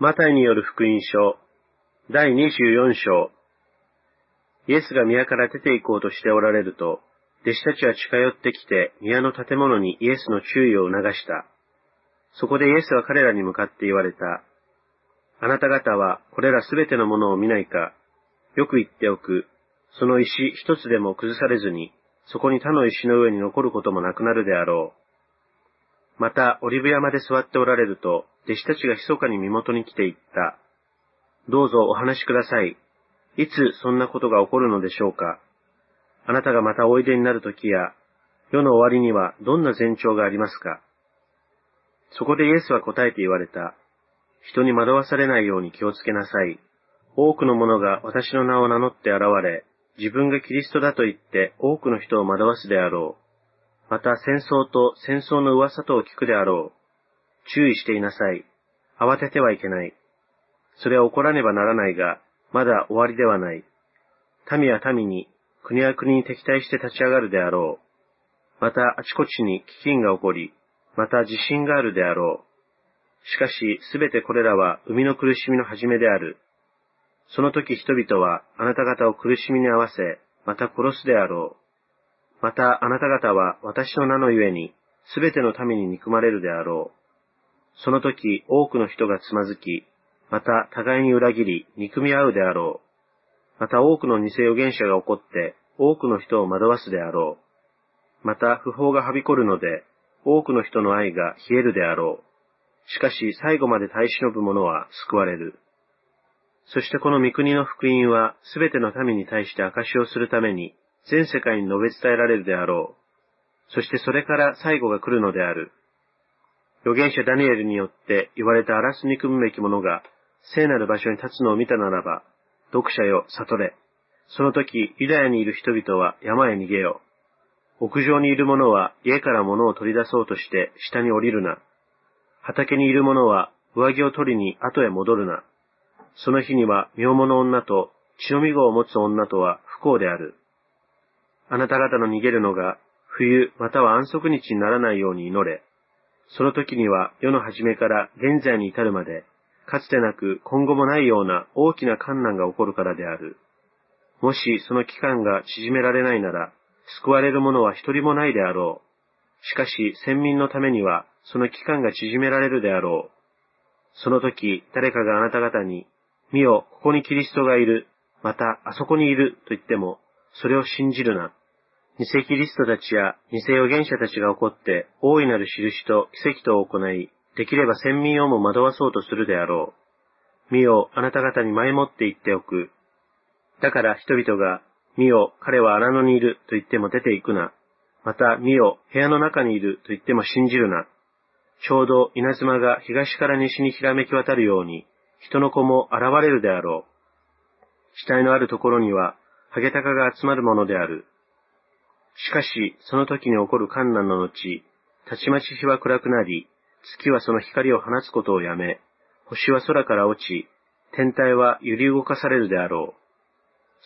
マタイによる福音書、第24章。イエスが宮から出て行こうとしておられると、弟子たちは近寄ってきて宮の建物にイエスの注意を促した。そこでイエスは彼らに向かって言われた。あなた方はこれらすべてのものを見ないか、よく言っておく。その石一つでも崩されずに、そこに他の石の上に残ることもなくなるであろう。また、オリブ山で座っておられると、弟子たちが密かに身元に来て言った。どうぞお話しください。いつそんなことが起こるのでしょうかあなたがまたおいでになる時や、世の終わりにはどんな前兆がありますかそこでイエスは答えて言われた。人に惑わされないように気をつけなさい。多くの者が私の名を名乗って現れ、自分がキリストだと言って多くの人を惑わすであろう。また戦争と戦争の噂とを聞くであろう。注意していなさい。慌ててはいけない。それは起こらねばならないが、まだ終わりではない。民は民に、国は国に敵対して立ち上がるであろう。またあちこちに飢饉が起こり、また地震があるであろう。しかし、すべてこれらは生みの苦しみの始めである。その時人々はあなた方を苦しみに合わせ、また殺すであろう。またあなた方は私の名のゆえに、すべての民に憎まれるであろう。その時多くの人がつまずき、また互いに裏切り、憎み合うであろう。また多くの偽預言者が起こって、多くの人を惑わすであろう。また不法がはびこるので、多くの人の愛が冷えるであろう。しかし最後まで耐え忍ぶ者は救われる。そしてこの御国の福音はすべての民に対して証しをするために全世界に述べ伝えられるであろう。そしてそれから最後が来るのである。預言者ダニエルによって言われた荒らす憎むべき者が聖なる場所に立つのを見たならば、読者よ、悟れ。その時、ユダヤにいる人々は山へ逃げよ。屋上にいる者は家から物を取り出そうとして下に降りるな。畑にいる者は上着を取りに後へ戻るな。その日には妙物女と血のみ子を持つ女とは不幸である。あなた方の逃げるのが冬または安息日にならないように祈れ。その時には世の初めから現在に至るまで、かつてなく今後もないような大きな困難が起こるからである。もしその期間が縮められないなら、救われる者は一人もないであろう。しかし、先民のためには、その期間が縮められるであろう。その時、誰かがあなた方に、見よ、ここにキリストがいる、また、あそこにいる、と言っても、それを信じるな。偽キリストたちや偽預言者たちが起こって大いなる印と奇跡とを行い、できれば先民をも惑わそうとするであろう。見よ、あなた方に前もって言っておく。だから人々が、見よ、彼は荒野にいると言っても出て行くな。また、見よ、部屋の中にいると言っても信じるな。ちょうど稲妻が東から西にひらめき渡るように、人の子も現れるであろう。死体のあるところには、ハゲタカが集まるものである。しかし、その時に起こる観難の後、たちまち日は暗くなり、月はその光を放つことをやめ、星は空から落ち、天体は揺り動かされるであろう。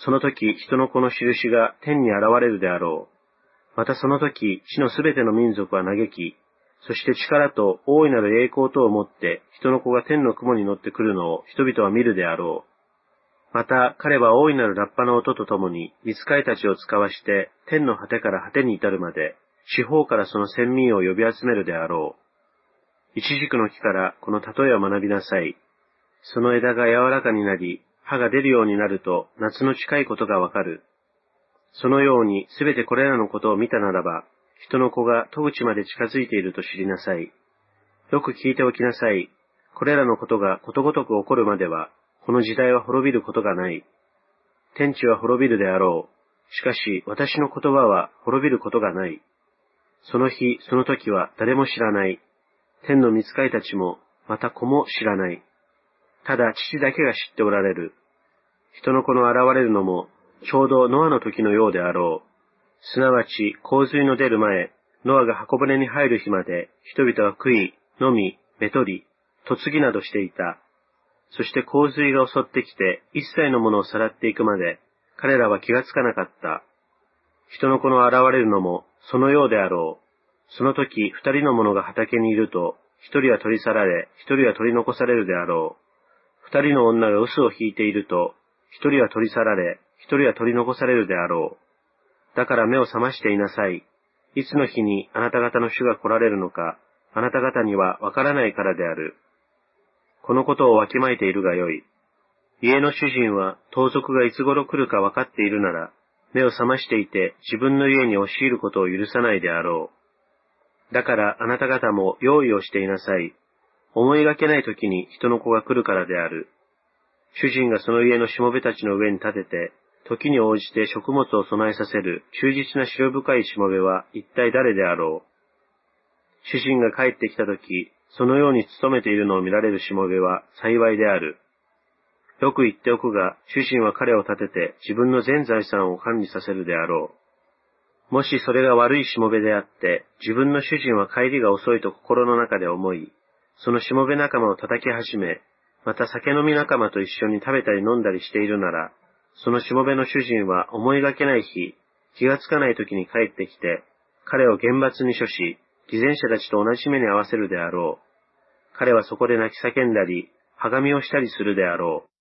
その時、人の子の印が天に現れるであろう。またその時、地のすべての民族は嘆き、そして力と大いなる栄光とをもって人の子が天の雲に乗ってくるのを人々は見るであろう。また彼は大いなるラッパの音とともに、見つかいたちを使わして、天の果てから果てに至るまで、四方からその先民を呼び集めるであろう。一軸の木からこの例えを学びなさい。その枝が柔らかになり、葉が出るようになると、夏の近いことがわかる。そのように、すべてこれらのことを見たならば、人の子が戸口まで近づいていると知りなさい。よく聞いておきなさい。これらのことがことごとく起こるまでは、この時代は滅びることがない。天地は滅びるであろう。しかし、私の言葉は滅びることがない。その日、その時は誰も知らない。天の見つかいたちも、また子も知らない。ただ父だけが知っておられる。人の子の現れるのも、ちょうどノアの時のようであろう。すなわち、洪水の出る前、ノアが箱舟に入る日まで、人々は食い、飲み、めとり、嫁ぎなどしていた。そして洪水が襲ってきて一切のものをさらっていくまで彼らは気がつかなかった。人の子の現れるのもそのようであろう。その時二人の者が畑にいると一人は取り去られ一人は取り残されるであろう。二人の女が嘘を引いていると、一人は取り去られ、一人は取り残されるであろう。だから目を覚ましていなさい。いつの日にあなた方の主が来られるのか、あなた方にはわからないからである。このことをわきまえているがよい。家の主人は盗賊がいつ頃来るかわかっているなら、目を覚ましていて自分の家に押し入ることを許さないであろう。だからあなた方も用意をしていなさい。思いがけない時に人の子が来るからである。主人がその家のしもべたちの上に立てて、時に応じて食物を備えさせる忠実な白深いしもべは一体誰であろう。主人が帰ってきた時、そのように勤めているのを見られるしもべは幸いである。よく言っておくが、主人は彼を立てて自分の全財産を管理させるであろう。もしそれが悪いしもべであって、自分の主人は帰りが遅いと心の中で思い、そのしもべ仲間を叩き始め、また酒飲み仲間と一緒に食べたり飲んだりしているなら、そのしもべの主人は思いがけない日、気がつかない時に帰ってきて、彼を厳罰に処し、偽善者たちと同じ目に合わせるであろう。彼はそこで泣き叫んだり、はがみをしたりするであろう。